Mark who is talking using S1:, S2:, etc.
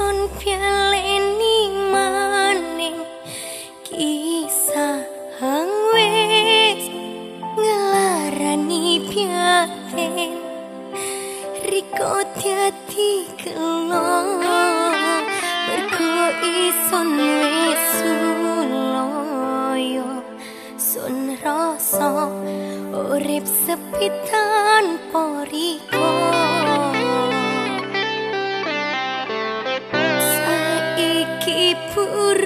S1: son pieleni maning kisah hang wes ngelarani piaten riko tiati kelo berku ison lesu loyo sun rasa urip sepitan poriko pura